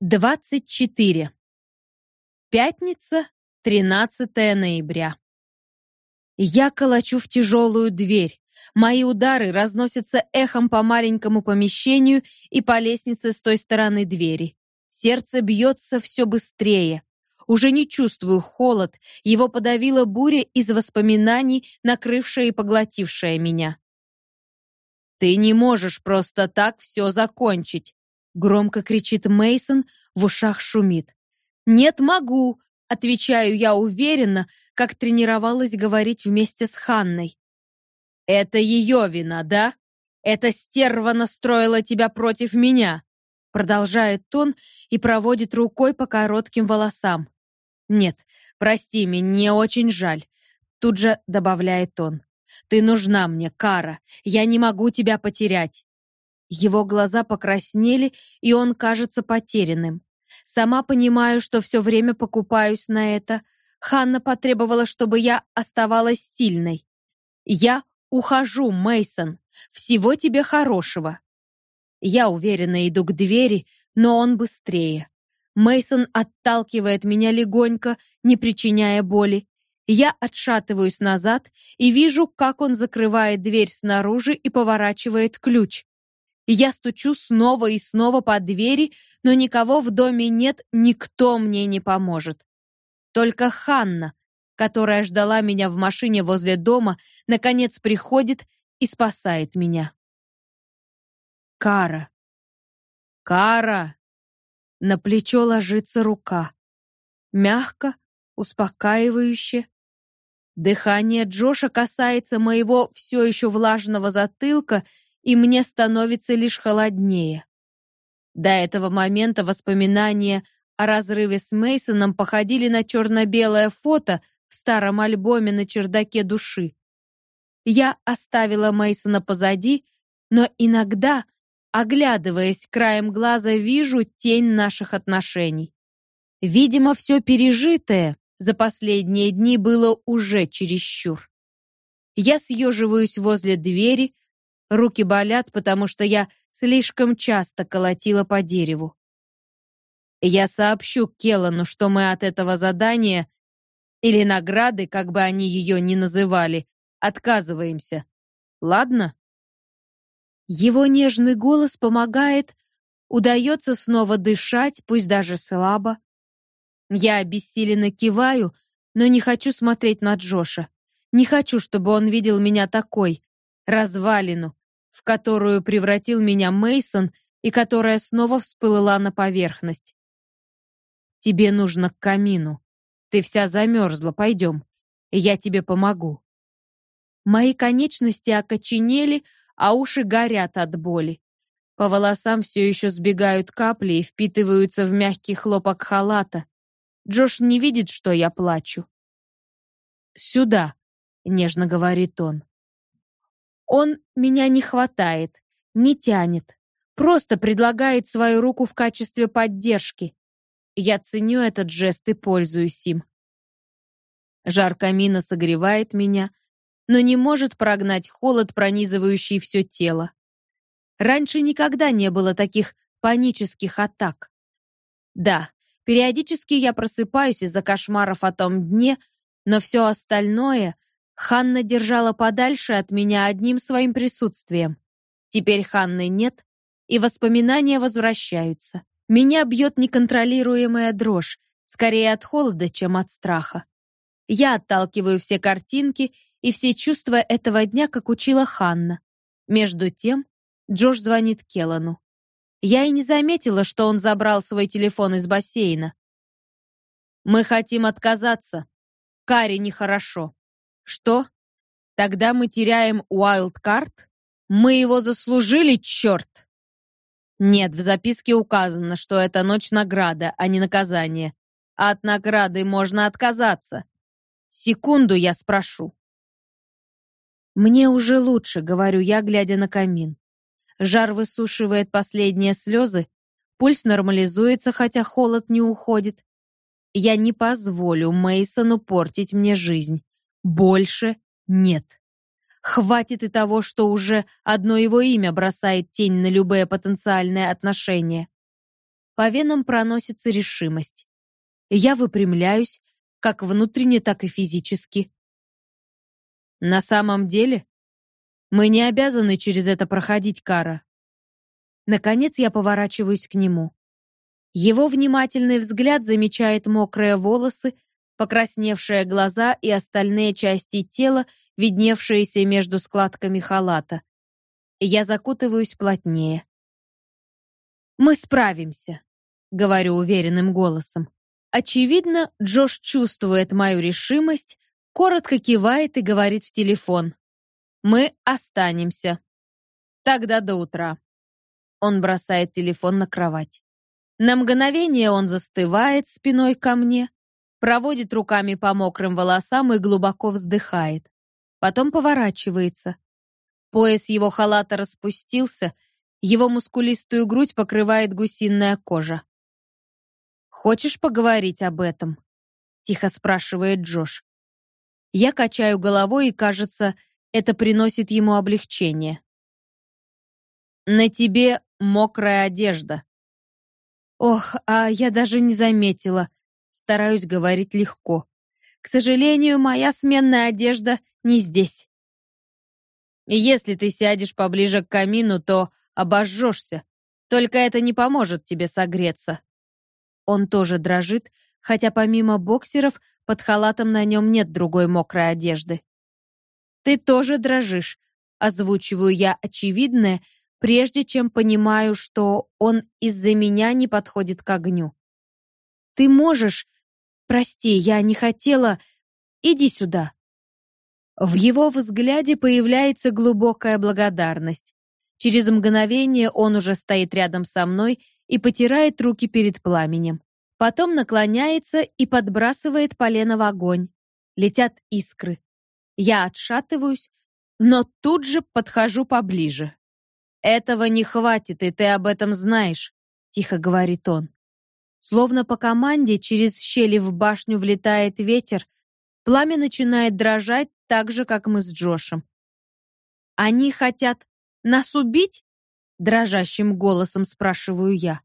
24. Пятница, 13 ноября. Я колочу в тяжелую дверь. Мои удары разносятся эхом по маленькому помещению и по лестнице с той стороны двери. Сердце бьется все быстрее. Уже не чувствую холод, его подавила буря из воспоминаний, накрывшая и поглотившая меня. Ты не можешь просто так все закончить, Громко кричит Мейсон, в ушах шумит. Нет, могу, отвечаю я уверенно, как тренировалась говорить вместе с Ханной. Это ее вина, да? Эта стерва настроила тебя против меня, продолжает он и проводит рукой по коротким волосам. Нет, прости, мне очень жаль, тут же добавляет он. Ты нужна мне, Кара. Я не могу тебя потерять. Его глаза покраснели, и он кажется потерянным. Сама понимаю, что все время покупаюсь на это. Ханна потребовала, чтобы я оставалась сильной. Я ухожу, Мейсон. Всего тебе хорошего. Я уверенно иду к двери, но он быстрее. Мейсон отталкивает меня легонько, не причиняя боли. Я отшатываюсь назад и вижу, как он закрывает дверь снаружи и поворачивает ключ. Я стучу снова и снова по двери, но никого в доме нет, никто мне не поможет. Только Ханна, которая ждала меня в машине возле дома, наконец приходит и спасает меня. Кара. Кара. На плечо ложится рука. Мягко, успокаивающе. Дыхание Джоша касается моего все еще влажного затылка, и мне становится лишь холоднее. До этого момента воспоминания о разрыве с Мейсоном походили на черно-белое фото в старом альбоме на чердаке души. Я оставила Мейсона позади, но иногда, оглядываясь краем глаза, вижу тень наших отношений. Видимо, все пережитое за последние дни было уже чересчур. Я съеживаюсь возле двери, Руки болят, потому что я слишком часто колотила по дереву. Я сообщу Келлану, что мы от этого задания или награды, как бы они ее ни называли, отказываемся. Ладно? Его нежный голос помогает, удается снова дышать, пусть даже слабо. Я обессиленно киваю, но не хочу смотреть на Джоша. Не хочу, чтобы он видел меня такой, развалину, в которую превратил меня Мейсон и которая снова всплыла на поверхность. Тебе нужно к камину. Ты вся замерзла, пойдем. Я тебе помогу. Мои конечности окоченели, а уши горят от боли. По волосам все еще сбегают капли и впитываются в мягкий хлопок халата. Джош не видит, что я плачу. «Сюда», — нежно говорит он. Он меня не хватает, не тянет, просто предлагает свою руку в качестве поддержки. Я ценю этот жест и пользуюсь им. Жар камина согревает меня, но не может прогнать холод, пронизывающий все тело. Раньше никогда не было таких панических атак. Да, периодически я просыпаюсь из-за кошмаров о том дне, но все остальное Ханна держала подальше от меня одним своим присутствием. Теперь Ханны нет, и воспоминания возвращаются. Меня бьет неконтролируемая дрожь, скорее от холода, чем от страха. Я отталкиваю все картинки и все чувства этого дня, как учила Ханна. Между тем, Джош звонит Келану. Я и не заметила, что он забрал свой телефон из бассейна. Мы хотим отказаться. Каре нехорошо. Что? Тогда мы теряем уайлдкарт? Мы его заслужили, черт! Нет, в записке указано, что это ночь награда, а не наказание. От награды можно отказаться. Секунду я спрошу. Мне уже лучше, говорю я, глядя на камин. Жар высушивает последние слезы, пульс нормализуется, хотя холод не уходит. Я не позволю Мейсону портить мне жизнь. Больше нет. Хватит и того, что уже одно его имя бросает тень на любые потенциальные отношения. по венам проносится решимость. Я выпрямляюсь, как внутренне, так и физически. На самом деле, мы не обязаны через это проходить, Кара. Наконец я поворачиваюсь к нему. Его внимательный взгляд замечает мокрые волосы, покрасневшие глаза и остальные части тела, видневшиеся между складками халата. Я закутываюсь плотнее. «Мы справимся», — говорю уверенным голосом. Очевидно, Джош чувствует мою решимость, коротко кивает и говорит в телефон. «Мы останемся. Тогда до утра». Он бросает телефон на кровать. На мгновение он застывает спиной ко мне, проводит руками по мокрым волосам и глубоко вздыхает. Потом поворачивается. Пояс его халата распустился, его мускулистую грудь покрывает гусиная кожа. «Хочешь поговорить об этом?» — тихо спрашивает Джош. Я качаю головой, и, кажется, это приносит ему облегчение. «На тебе мокрая одежда». «Ох, а я даже не заметила», Стараюсь говорить легко. К сожалению, моя сменная одежда не здесь. Если ты сядешь поближе к камину, то обожжешься. Только это не поможет тебе согреться. Он тоже дрожит, хотя помимо боксеров под халатом на нем нет другой мокрой одежды. Ты тоже дрожишь, озвучиваю я очевидное, прежде чем понимаю, что он из-за меня не подходит к огню. Ты можешь... Прости, я не хотела... Иди сюда». В его взгляде появляется глубокая благодарность. Через мгновение он уже стоит рядом со мной и потирает руки перед пламенем. Потом наклоняется и подбрасывает полено в огонь. Летят искры. Я отшатываюсь, но тут же подхожу поближе. «Этого не хватит, и ты об этом знаешь», — тихо говорит он. Словно по команде через щели в башню влетает ветер, пламя начинает дрожать так же, как мы с Джошем. «Они хотят нас убить?» — дрожащим голосом спрашиваю я.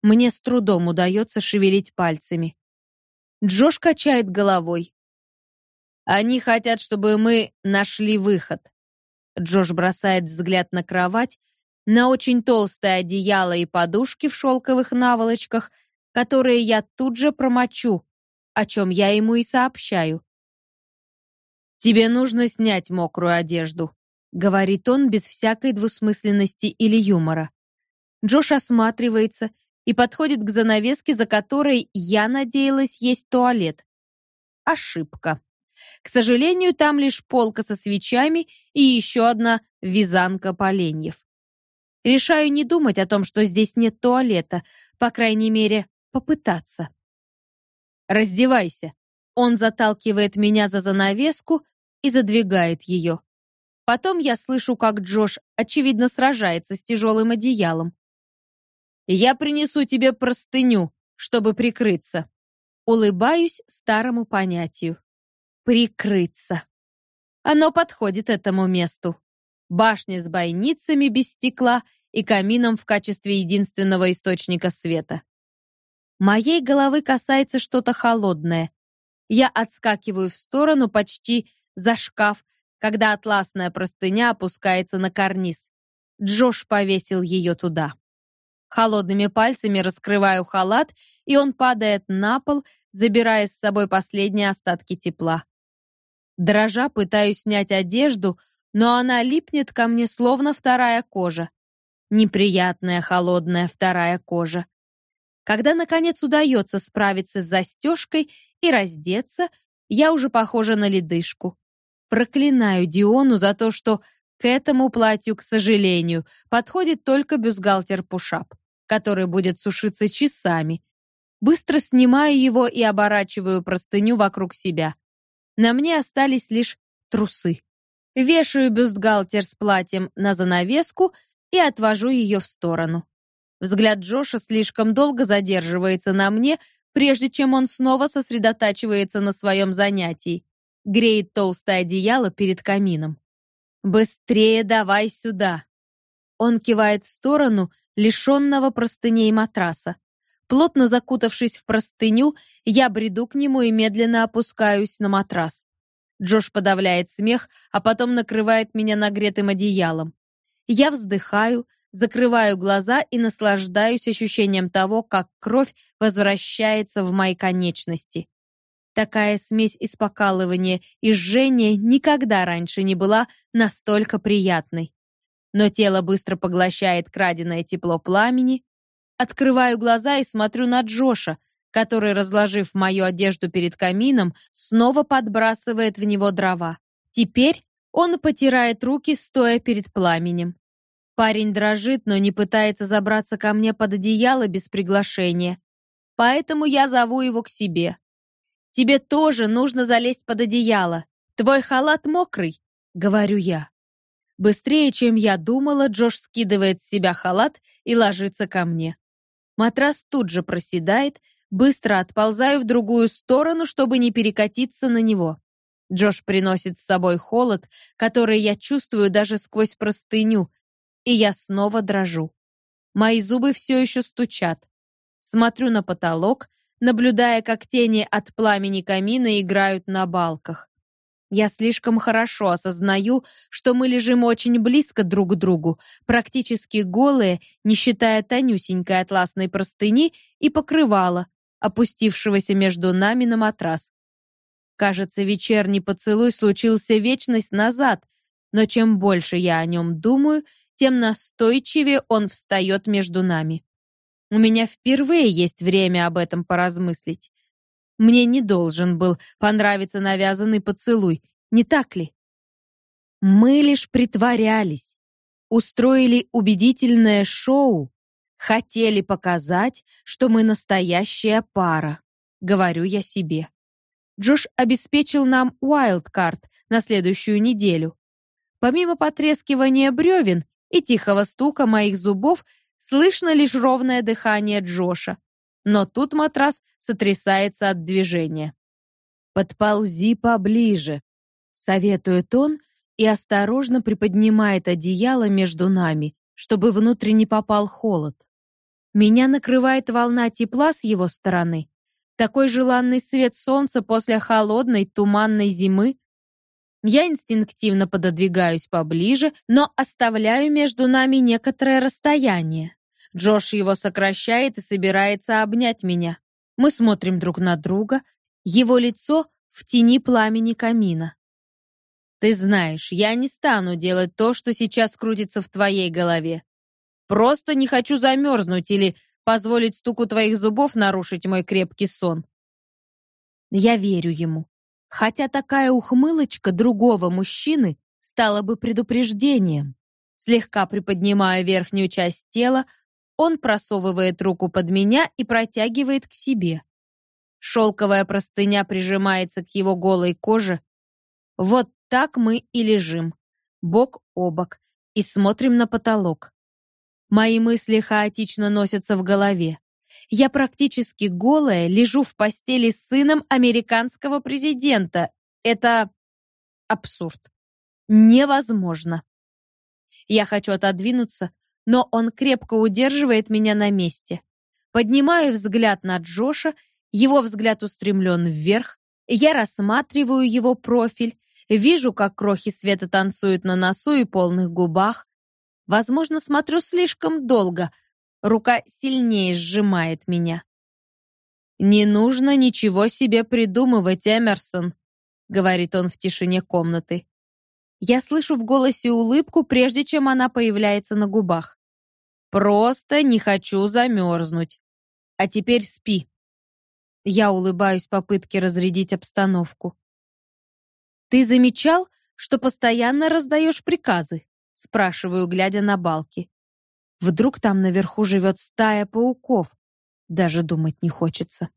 Мне с трудом удается шевелить пальцами. Джош качает головой. «Они хотят, чтобы мы нашли выход». Джош бросает взгляд на кровать, на очень толстое одеяло и подушки в шелковых наволочках — которые я тут же промочу, о чем я ему и сообщаю. «Тебе нужно снять мокрую одежду», — говорит он без всякой двусмысленности или юмора. Джош осматривается и подходит к занавеске, за которой, я надеялась, есть туалет. Ошибка. К сожалению, там лишь полка со свечами и еще одна вязанка поленьев. Решаю не думать о том, что здесь нет туалета, по крайней мере, попытаться. «Раздевайся!» Он заталкивает меня за занавеску и задвигает ее. Потом я слышу, как Джош, очевидно, сражается с тяжелым одеялом. «Я принесу тебе простыню, чтобы прикрыться». Улыбаюсь старому понятию. «Прикрыться». Оно подходит этому месту. Башня с бойницами без стекла и камином в качестве единственного источника света. Моей головы касается что-то холодное. Я отскакиваю в сторону почти за шкаф, когда атласная простыня опускается на карниз. Джош повесил ее туда. Холодными пальцами раскрываю халат, и он падает на пол, забирая с собой последние остатки тепла. Дрожа пытаюсь снять одежду, но она липнет ко мне словно вторая кожа. Неприятная холодная вторая кожа. Когда, наконец, удается справиться с застежкой и раздеться, я уже похожа на ледышку. Проклинаю Диону за то, что к этому платью, к сожалению, подходит только бюстгальтер-пушап, который будет сушиться часами. Быстро снимаю его и оборачиваю простыню вокруг себя. На мне остались лишь трусы. Вешаю бюстгальтер с платьем на занавеску и отвожу ее в сторону. Взгляд Джоша слишком долго задерживается на мне, прежде чем он снова сосредотачивается на своем занятии. Греет толстое одеяло перед камином. «Быстрее давай сюда!» Он кивает в сторону лишенного простыней матраса. Плотно закутавшись в простыню, я бреду к нему и медленно опускаюсь на матрас. Джош подавляет смех, а потом накрывает меня нагретым одеялом. Я вздыхаю, закрываю глаза и наслаждаюсь ощущением того, как кровь возвращается в мои конечности. Такая смесь из покалывания и жжения никогда раньше не была настолько приятной. Но тело быстро поглощает краденое тепло пламени. Открываю глаза и смотрю на Джоша, который, разложив мою одежду перед камином, снова подбрасывает в него дрова. Теперь он потирает руки, стоя перед пламенем. Парень дрожит, но не пытается забраться ко мне под одеяло без приглашения. Поэтому я зову его к себе. Тебе тоже нужно залезть под одеяло. Твой халат мокрый, говорю я. Быстрее, чем я думала, Джош скидывает с себя халат и ложится ко мне. Матрас тут же проседает, быстро отползаю в другую сторону, чтобы не перекатиться на него. Джош приносит с собой холод, который я чувствую даже сквозь простыню, и я снова дрожу. Мои зубы все еще стучат. Смотрю на потолок, наблюдая, как тени от пламени камина играют на балках. Я слишком хорошо осознаю, что мы лежим очень близко друг к другу, практически голые, не считая тонюсенькой атласной простыни и покрывала, опустившегося между нами на матрас. Кажется, вечерний поцелуй случился вечность назад, но чем больше я о нем думаю, тем настойчивее он встает между нами. У меня впервые есть время об этом поразмыслить. Мне не должен был понравиться навязанный поцелуй, не так ли? Мы лишь притворялись, устроили убедительное шоу, хотели показать, что мы настоящая пара, говорю я себе. Джош обеспечил нам уайлдкарт на следующую неделю. Помимо потрескивания бревен и тихого стука моих зубов, Слышно лишь ровное дыхание Джоша. Но тут матрас сотрясается от движения. «Подползи поближе», — советует он и осторожно приподнимает одеяло между нами, чтобы внутрь не попал холод. Меня накрывает волна тепла с его стороны. Такой желанный свет солнца после холодной, туманной зимы. Я инстинктивно пододвигаюсь поближе, но оставляю между нами некоторое расстояние. Джош его сокращает и собирается обнять меня. Мы смотрим друг на друга, его лицо в тени пламени камина. Ты знаешь, я не стану делать то, что сейчас крутится в твоей голове. Просто не хочу замерзнуть или позволить стуку твоих зубов нарушить мой крепкий сон. Я верю ему. Хотя такая ухмылочка другого мужчины стала бы предупреждением. Слегка приподнимая верхнюю часть тела, он просовывает руку под меня и протягивает к себе. Шелковая простыня прижимается к его голой коже. Вот так мы и лежим, бок о бок, и смотрим на потолок. Мои мысли хаотично носятся в голове. Я практически голая, лежу в постели с сыном американского президента. Это абсурд. Невозможно. Я хочу отодвинуться, но он крепко удерживает меня на месте. Поднимаю взгляд на Джоша, его взгляд устремлен вверх. Я рассматриваю его профиль, вижу, как крохи света танцуют на носу и полных губах. Возможно, смотрю слишком долго — Рука сильнее сжимает меня. «Не нужно ничего себе придумывать, Эмерсон», — говорит он в тишине комнаты. Я слышу в голосе улыбку, прежде чем она появляется на губах. «Просто не хочу замерзнуть. А теперь спи». Я улыбаюсь попытке разрядить обстановку. «Ты замечал, что постоянно раздаешь приказы?» спрашиваю, глядя на балки. Вдруг там наверху живет стая пауков. Даже думать не хочется.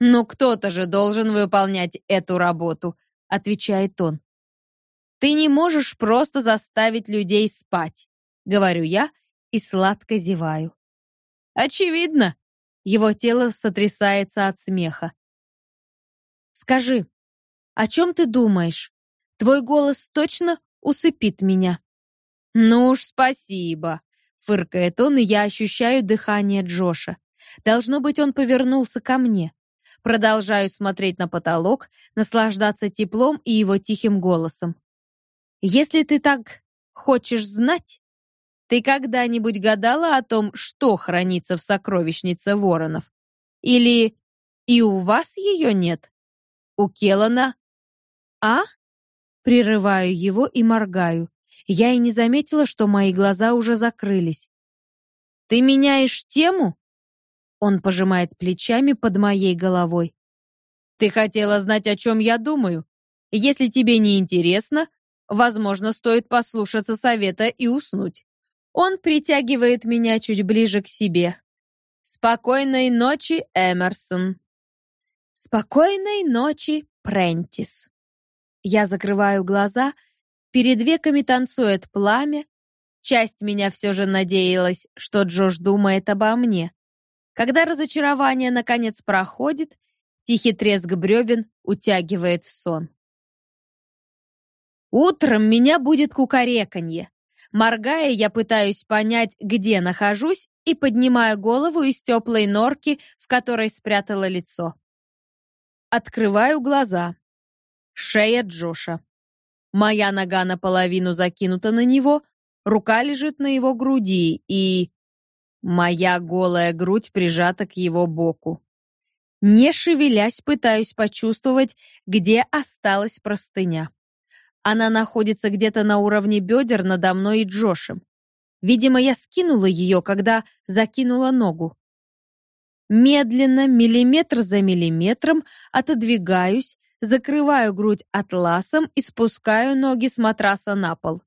«Ну кто-то же должен выполнять эту работу», — отвечает он. «Ты не можешь просто заставить людей спать», — говорю я и сладко зеваю. «Очевидно». Его тело сотрясается от смеха. «Скажи, о чем ты думаешь? Твой голос точно усыпит меня». «Ну уж спасибо», Фыркает он, и я ощущаю дыхание Джоша. Должно быть, он повернулся ко мне. Продолжаю смотреть на потолок, наслаждаться теплом и его тихим голосом. Если ты так хочешь знать, ты когда-нибудь гадала о том, что хранится в сокровищнице воронов? Или и у вас ее нет? У Келана? А? Прерываю его и моргаю. Я и не заметила, что мои глаза уже закрылись. Ты меняешь тему? Он пожимает плечами под моей головой. Ты хотела знать, о чем я думаю? Если тебе не интересно, возможно, стоит послушаться совета и уснуть. Он притягивает меня чуть ближе к себе. Спокойной ночи, Эмерсон. Спокойной ночи, Прентис. Я закрываю глаза, перед веками танцует пламя. Часть меня все же надеялась, что Джош думает обо мне. Когда разочарование наконец проходит, тихий треск бревен утягивает в сон. Утром меня будет кукареканье. Моргая, я пытаюсь понять, где нахожусь, и поднимаю голову из теплой норки, в которой спрятала лицо. Открываю глаза. Шея Джоша. Моя нога наполовину закинута на него, рука лежит на его груди, и... Моя голая грудь прижата к его боку. Не шевелясь, пытаюсь почувствовать, где осталась простыня. Она находится где-то на уровне бедер надо мной и Джошем. Видимо, я скинула ее, когда закинула ногу. Медленно, миллиметр за миллиметром, отодвигаюсь, закрываю грудь атласом и спускаю ноги с матраса на пол.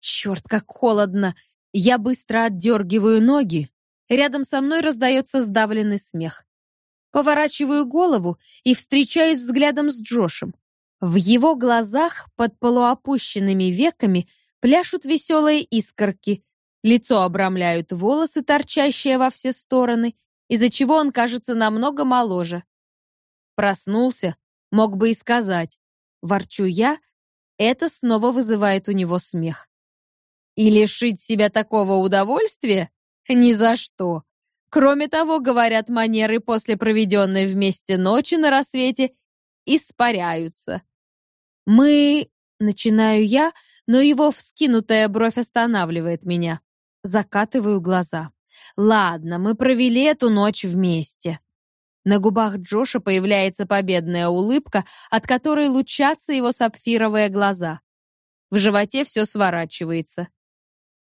Черт, как холодно! Я быстро отдергиваю ноги, Рядом со мной раздается сдавленный смех. Поворачиваю голову и встречаюсь взглядом с Джошем. В его глазах под полуопущенными веками пляшут веселые искорки. Лицо обрамляют волосы, торчащие во все стороны, из-за чего он кажется намного моложе. Проснулся, мог бы и сказать. Ворчу я, это снова вызывает у него смех. И лишить себя такого удовольствия? Ни за что. Кроме того, говорят, манеры после проведенной вместе ночи на рассвете испаряются. Мы... Начинаю я, но его вскинутая бровь останавливает меня. Закатываю глаза. Ладно, мы провели эту ночь вместе. На губах Джоша появляется победная улыбка, от которой лучатся его сапфировые глаза. В животе все сворачивается.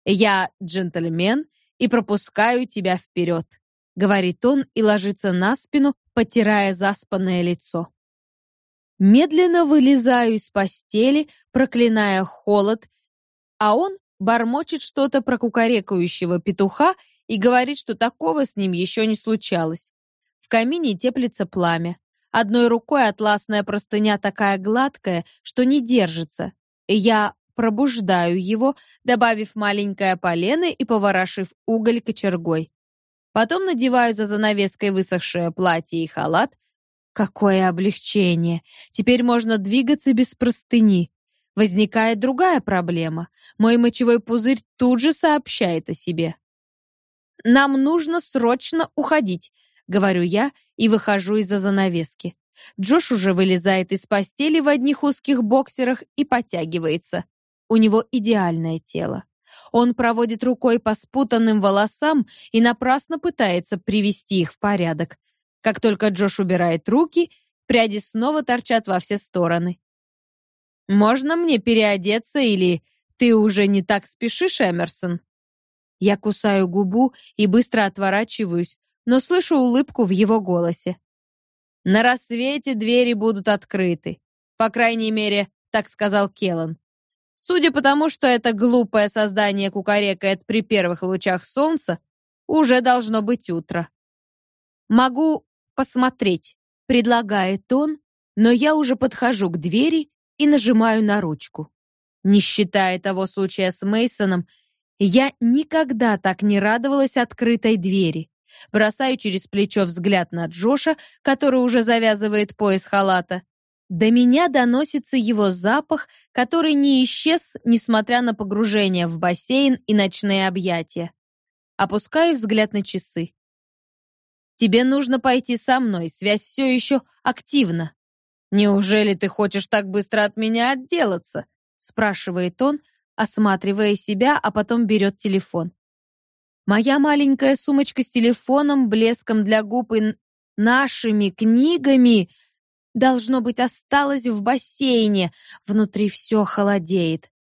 Я джентльмен и пропускаю тебя вперед», — говорит он и ложится на спину, потирая заспанное лицо. Медленно вылезаю из постели, проклиная холод, а он бормочет что-то про кукарекающего петуха и говорит, что такого с ним еще не случалось. В камине теплится пламя. Одной рукой атласная простыня такая гладкая, что не держится. Я пробуждаю его, добавив маленькое полено и поворошив уголь кочергой. Потом надеваю за занавеской высохшее платье и халат. Какое облегчение! Теперь можно двигаться без простыни. Возникает другая проблема. Мой мочевой пузырь тут же сообщает о себе. «Нам нужно срочно уходить», — говорю я и выхожу из-за занавески. Джош уже вылезает из постели в одних узких боксерах и подтягивается. У него идеальное тело. Он проводит рукой по спутанным волосам и напрасно пытается привести их в порядок. Как только Джош убирает руки, пряди снова торчат во все стороны. «Можно мне переодеться или ты уже не так спешишь, Эмерсон?» Я кусаю губу и быстро отворачиваюсь, но слышу улыбку в его голосе. «На рассвете двери будут открыты. По крайней мере, так сказал Келлан. Судя по тому, что это глупое создание кукарекает при первых лучах солнца, уже должно быть утро. «Могу посмотреть», — предлагает он, но я уже подхожу к двери и нажимаю на ручку. Не считая того случая с Мейсоном, я никогда так не радовалась открытой двери. Бросаю через плечо взгляд на Джоша, который уже завязывает пояс халата, до меня доносится его запах, который не исчез, несмотря на погружение в бассейн и ночные объятия. Опускаю взгляд на часы. Тебе нужно пойти со мной, связь все еще активна. Неужели ты хочешь так быстро от меня отделаться? спрашивает он, осматривая себя, а потом берет телефон. Моя маленькая сумочка с телефоном, блеском для губ и нашими книгами должно быть осталась в бассейне. Внутри все холодеет.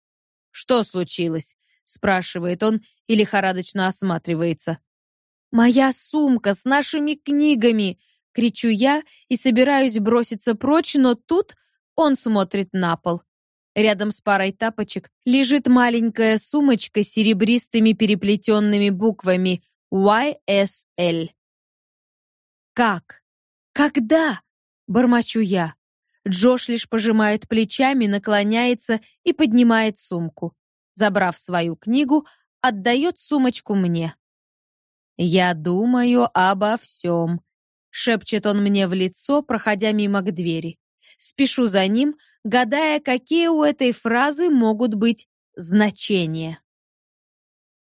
Что случилось? спрашивает он и лихорадочно осматривается. Моя сумка с нашими книгами, кричу я и собираюсь броситься прочь, но тут он смотрит на пол. Рядом с парой тапочек лежит маленькая сумочка с серебристыми переплетенными буквами YSL. Как? Когда? бормочу я. Джош лишь пожимает плечами, наклоняется и поднимает сумку. Забрав свою книгу, отдает сумочку мне. «Я думаю обо всем», — шепчет он мне в лицо, проходя мимо к двери. Спешу за ним, гадая, какие у этой фразы могут быть значения.